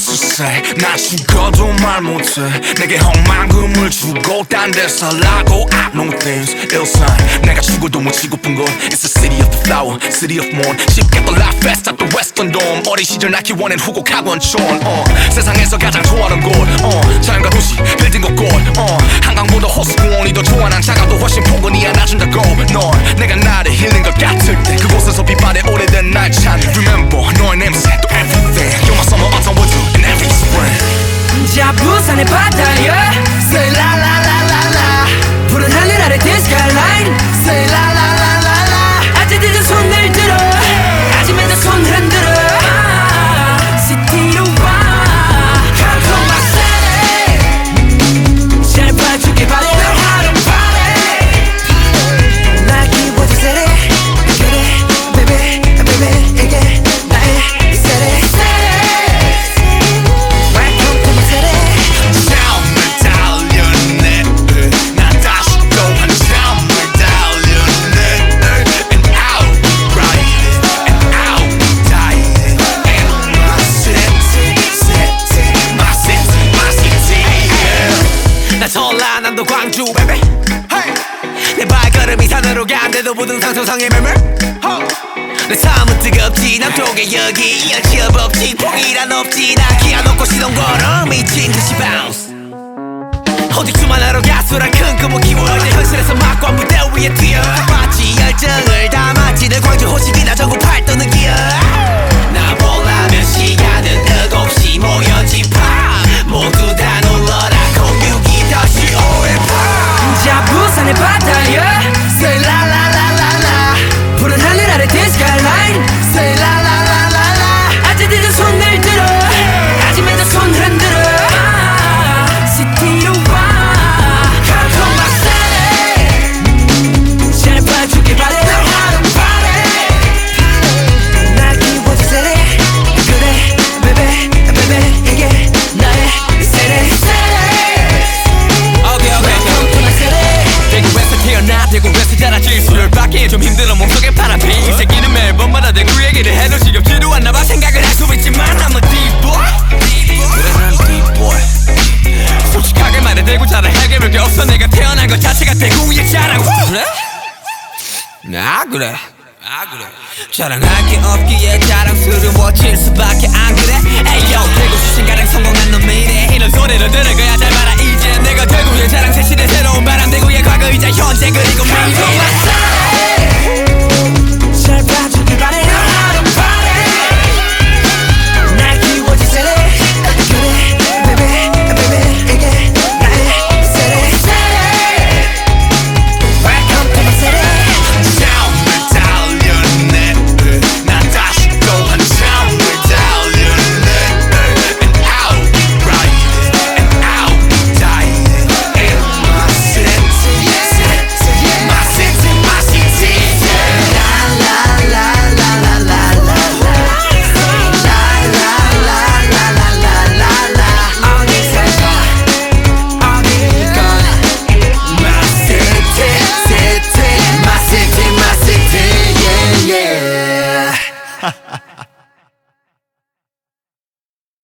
say 나 죽어도 말 못해. 내게 험한금을 주고 딴 데 살라고 I know things. 일상 내가 죽어도 못 치고픈 곳 It's the city of the flower, city of morn. 쉽게 또 life fast at the western dome. 어린 시절 낳기 원한 후곡 학원촌 어. 세상에서 가장 좋아하는 곳. 어. 자연과 도시, 빌딩 곳곳. 어. 한강보다 호수공원이 더 좋아 난 작아도 훨씬 포근히 안아준다고 넌 내가 나를 힐링 것 같을 부산의 바다야 Say la la la la la 푸른 하늘 아래 그 skyline Say la la la la 나 전라남도 광주 baby 내 발걸음이 산으로 간대도 부등산 소상의 매물 내 삶은 뜨겁지 남쪽에 여기 열치 없지 포기란 없지. 나 기아 놓고 시동 걸어 미친 듯이 bounce. 어디 주말하러 가수란 큰 꿈을 키워. 내 현실에서 대구 자라 해결 별게 없어. 내가 태어난 것 자체가 대구의 자랑 그래? 나 그래. 아 그래. 자랑할 게 없기에 자랑스러워질 수밖에 안 그래. 에이요. 대구 출신 가량 성공한 놈 미래 이런 소리를 들을 거야 잘 봐라. 이제 내가